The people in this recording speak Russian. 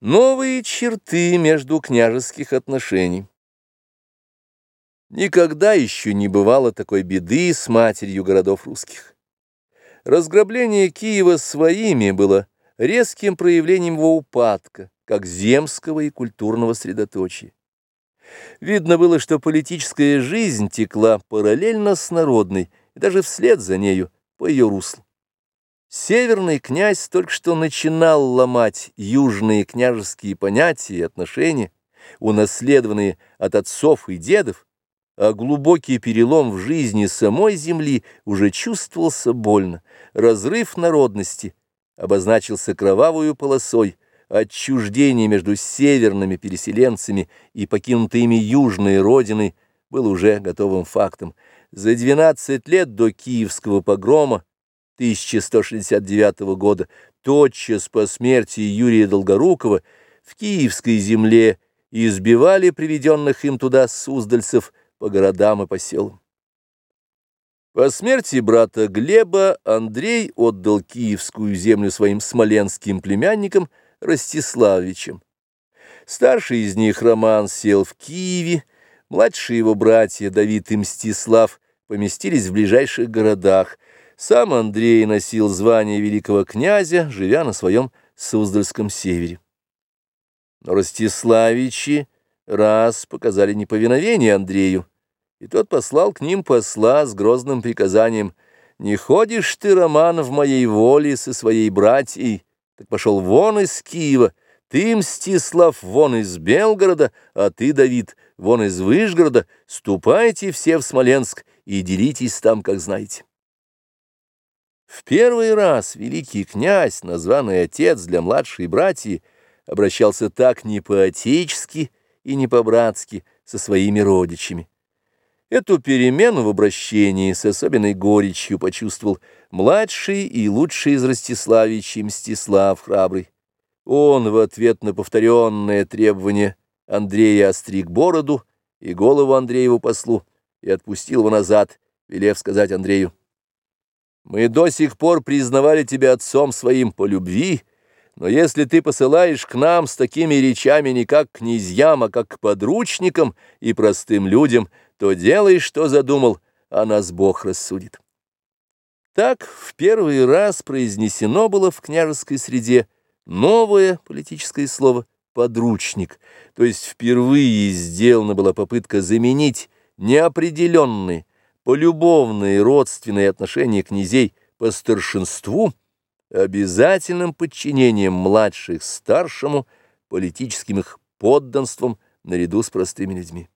Новые черты между княжеских отношений. Никогда еще не бывало такой беды с матерью городов русских. Разграбление Киева своими было резким проявлением его упадка, как земского и культурного средоточия. Видно было, что политическая жизнь текла параллельно с народной, и даже вслед за нею, по ее руслу. Северный князь только что начинал ломать южные княжеские понятия и отношения, унаследованные от отцов и дедов, а глубокий перелом в жизни самой земли уже чувствовался больно. Разрыв народности обозначился кровавую полосой, отчуждение между северными переселенцами и покинутой ими южной родиной было уже готовым фактом. За 12 лет до киевского погрома 1169 года, тотчас по смерти Юрия Долгорукова, в Киевской земле избивали приведенных им туда суздальцев по городам и поселам. По смерти брата Глеба Андрей отдал Киевскую землю своим смоленским племянникам Ростиславичам. Старший из них Роман сел в Киеве, младшие его братья Давид и Мстислав поместились в ближайших городах – сам Андрей носил звание великого князя, живя на своем Суздальском севере. Но Ростиславичи раз показали неповиновение Андрею, и тот послал к ним посла с грозным приказанием «Не ходишь ты, Роман, в моей воле со своей братьей, так пошел вон из Киева, ты, Мстислав, вон из Белгорода, а ты, Давид, вон из Выжгорода, ступайте все в Смоленск и делитесь там, как знаете». В первый раз великий князь, названный отец для младшей братьи, обращался так не по-отечески и не по-братски со своими родичами. Эту перемену в обращении с особенной горечью почувствовал младший и лучший из Ростиславичей Мстислав Храбрый. Он в ответ на повторенное требование Андрея остриг бороду и голову Андрееву послу и отпустил его назад, велев сказать Андрею — мы до сих пор признавали тебя отцом своим по любви, но если ты посылаешь к нам с такими речами не как к князьям, а как к подручникам и простым людям, то делай, что задумал, а нас Бог рассудит. Так в первый раз произнесено было в княжеской среде новое политическое слово «подручник», то есть впервые сделана была попытка заменить неопределенные, полюбовные родственные отношения князей по старшинству обязательным подчинением младших старшему политическим их подданством наряду с простыми людьми.